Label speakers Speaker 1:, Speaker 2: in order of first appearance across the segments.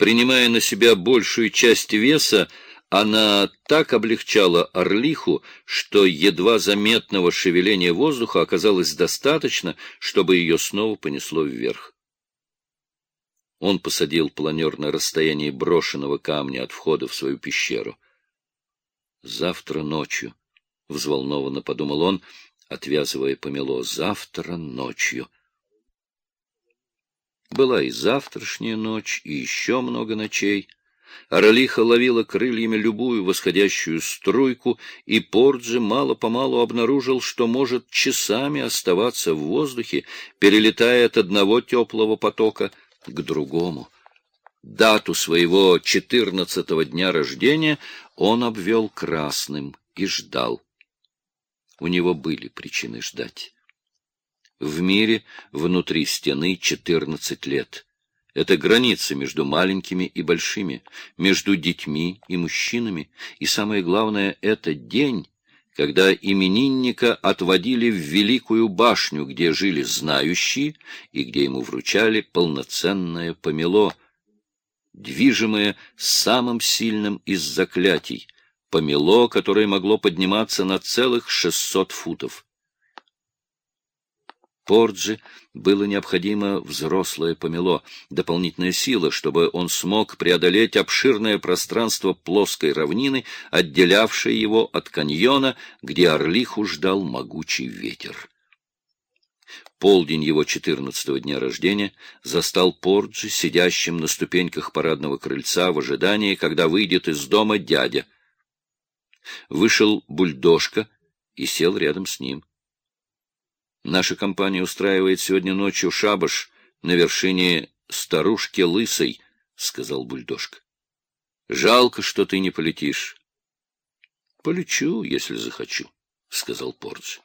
Speaker 1: Принимая на себя большую часть веса, она так облегчала орлиху, что едва заметного шевеления воздуха оказалось достаточно, чтобы ее снова понесло вверх. Он посадил планер на расстоянии брошенного камня от входа в свою пещеру. «Завтра ночью», — взволнованно подумал он, отвязывая помело, — «завтра ночью». Была и завтрашняя ночь, и еще много ночей. Орлиха ловила крыльями любую восходящую струйку, и Порджи мало-помалу обнаружил, что может часами оставаться в воздухе, перелетая от одного теплого потока к другому. Дату своего четырнадцатого дня рождения он обвел красным и ждал. У него были причины ждать. В мире внутри стены четырнадцать лет. Это граница между маленькими и большими, между детьми и мужчинами. И самое главное, это день, когда именинника отводили в Великую башню, где жили знающие и где ему вручали полноценное помело, движимое самым сильным из заклятий, помело, которое могло подниматься на целых шестьсот футов. Порджи было необходимо взрослое помело, дополнительная сила, чтобы он смог преодолеть обширное пространство плоской равнины, отделявшее его от каньона, где Орлиху ждал могучий ветер. Полдень его четырнадцатого дня рождения застал Порджи сидящим на ступеньках парадного крыльца в ожидании, когда выйдет из дома дядя. Вышел бульдожка и сел рядом с ним. Наша компания устраивает сегодня ночью шабаш на вершине старушки Лысой, — сказал бульдожка. — Жалко, что ты не полетишь. — Полечу, если захочу, — сказал Пордж.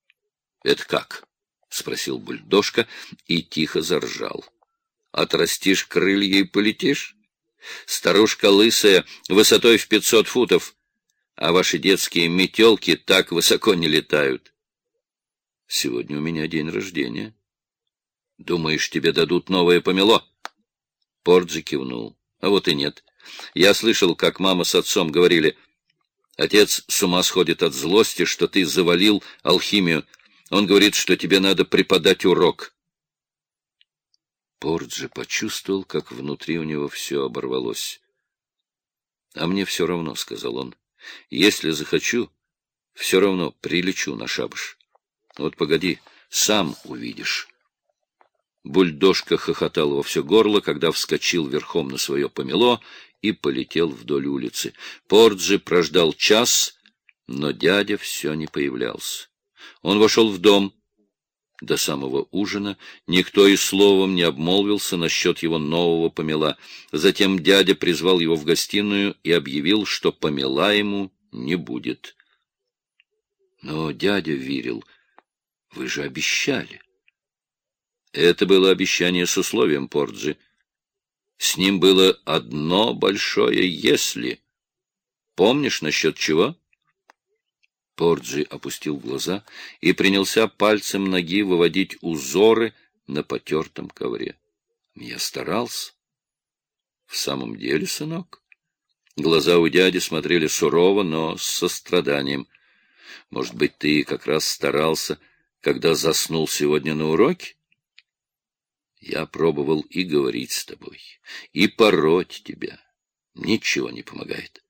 Speaker 1: — Это как? — спросил бульдожка и тихо заржал. — Отрастишь крылья и полетишь? Старушка Лысая высотой в пятьсот футов, а ваши детские метелки так высоко не летают. — Сегодня у меня день рождения. Думаешь, тебе дадут новое помело? Порджи кивнул. А вот и нет. Я слышал, как мама с отцом говорили. Отец с ума сходит от злости, что ты завалил алхимию. Он говорит, что тебе надо преподать урок. Порджи почувствовал, как внутри у него все оборвалось. — А мне все равно, — сказал он. — Если захочу, все равно прилечу на шабаш. Вот погоди, сам увидишь. Бульдожка хохотал во все горло, когда вскочил верхом на свое помело и полетел вдоль улицы. Порджи прождал час, но дядя все не появлялся. Он вошел в дом. До самого ужина никто и словом не обмолвился насчет его нового помела. Затем дядя призвал его в гостиную и объявил, что помела ему не будет. Но дядя верил — вы же обещали. Это было обещание с условием, Порджи. С ним было одно большое «если». Помнишь, насчет чего? Порджи опустил глаза и принялся пальцем ноги выводить узоры на потертом ковре. Я старался. В самом деле, сынок? Глаза у дяди смотрели сурово, но с состраданием. Может быть, ты как раз старался когда заснул сегодня на уроке? Я пробовал и говорить с тобой, и пороть тебя. Ничего не помогает.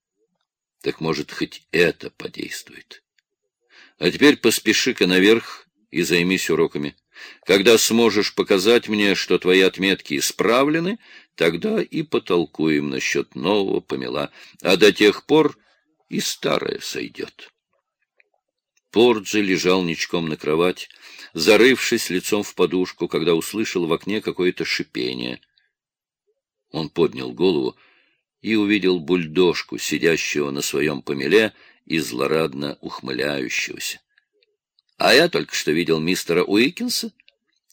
Speaker 1: Так может, хоть это подействует. А теперь поспеши-ка наверх и займись уроками. Когда сможешь показать мне, что твои отметки исправлены, тогда и потолкуем насчет нового помела, а до тех пор и старое сойдет. Порджи лежал ничком на кровать, зарывшись лицом в подушку, когда услышал в окне какое-то шипение. Он поднял голову и увидел бульдожку, сидящего на своем помеле и злорадно ухмыляющегося. А я только что видел мистера Уикинса.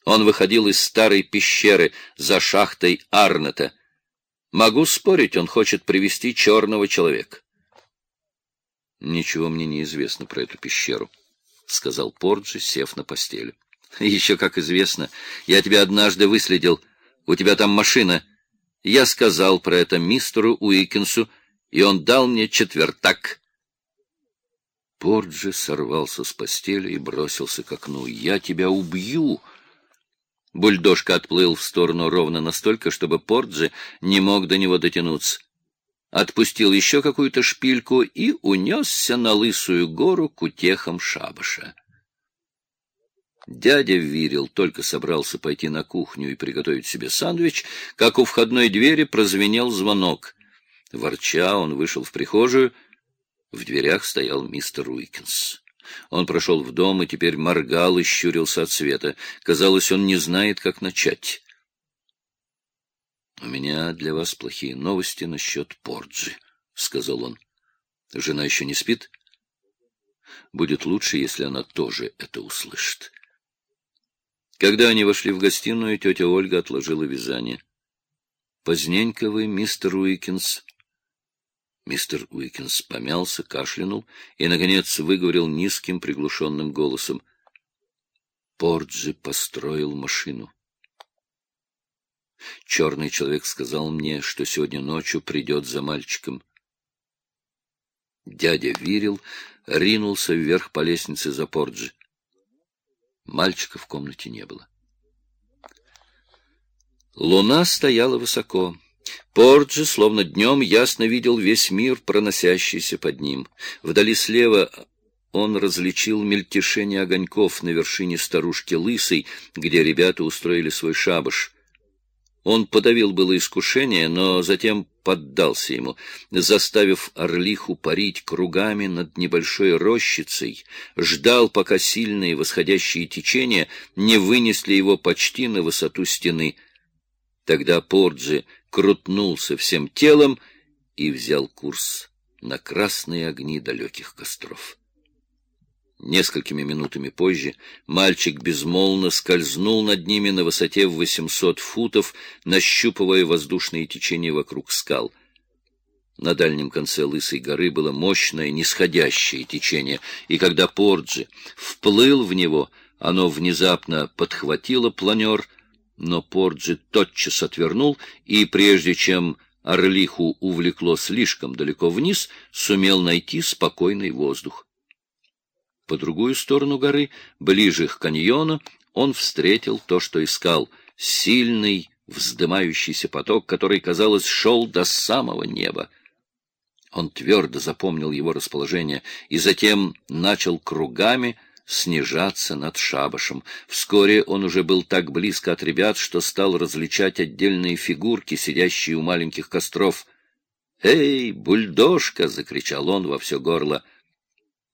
Speaker 1: Он выходил из старой пещеры за шахтой Арнета. Могу спорить, он хочет привести черного человека. Ничего мне не известно про эту пещеру, — сказал Порджи, сев на постель. — Еще как известно. Я тебя однажды выследил. У тебя там машина. Я сказал про это мистеру Уикинсу, и он дал мне четвертак. Порджи сорвался с постели и бросился к окну. «Я тебя убью!» Бульдожка отплыл в сторону ровно настолько, чтобы Порджи не мог до него дотянуться. Отпустил еще какую-то шпильку и унесся на лысую гору к утехам шабаша. Дядя Вирил только собрался пойти на кухню и приготовить себе сандвич, как у входной двери прозвенел звонок. Ворча, он вышел в прихожую. В дверях стоял мистер Уикинс. Он прошел в дом и теперь моргал и щурился от света. Казалось, он не знает, как начать. — У меня для вас плохие новости насчет Порджи, — сказал он. — Жена еще не спит? Будет лучше, если она тоже это услышит. Когда они вошли в гостиную, тетя Ольга отложила вязание. — Поздненько вы, мистер Уикинс. Мистер Уикинс помялся, кашлянул и, наконец, выговорил низким приглушенным голосом. Порджи построил машину. Черный человек сказал мне, что сегодня ночью придет за мальчиком. Дядя Вирил ринулся вверх по лестнице за Порджи. Мальчика в комнате не было. Луна стояла высоко. Порджи, словно днем, ясно видел весь мир, проносящийся под ним. Вдали слева он различил мельтешение огоньков на вершине старушки Лысой, где ребята устроили свой шабаш. Он подавил было искушение, но затем поддался ему, заставив орлиху парить кругами над небольшой рощицей, ждал, пока сильные восходящие течения не вынесли его почти на высоту стены. Тогда Порджи крутнулся всем телом и взял курс на красные огни далеких костров. Несколькими минутами позже мальчик безмолвно скользнул над ними на высоте в 800 футов, нащупывая воздушные течения вокруг скал. На дальнем конце Лысой горы было мощное нисходящее течение, и когда Порджи вплыл в него, оно внезапно подхватило планер, но Порджи тотчас отвернул, и прежде чем Орлиху увлекло слишком далеко вниз, сумел найти спокойный воздух. По другую сторону горы, ближе к каньону, он встретил то, что искал — сильный, вздымающийся поток, который, казалось, шел до самого неба. Он твердо запомнил его расположение и затем начал кругами снижаться над шабашем. Вскоре он уже был так близко от ребят, что стал различать отдельные фигурки, сидящие у маленьких костров. «Эй, бульдожка!» — закричал он во все горло.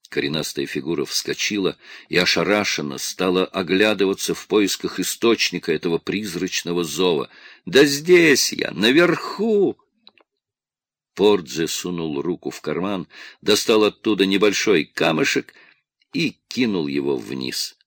Speaker 1: Коренастая фигура вскочила и ошарашенно стала оглядываться в поисках источника этого призрачного зова. «Да здесь я, наверху!» Пордзе сунул руку в карман, достал оттуда небольшой камешек и кинул его вниз.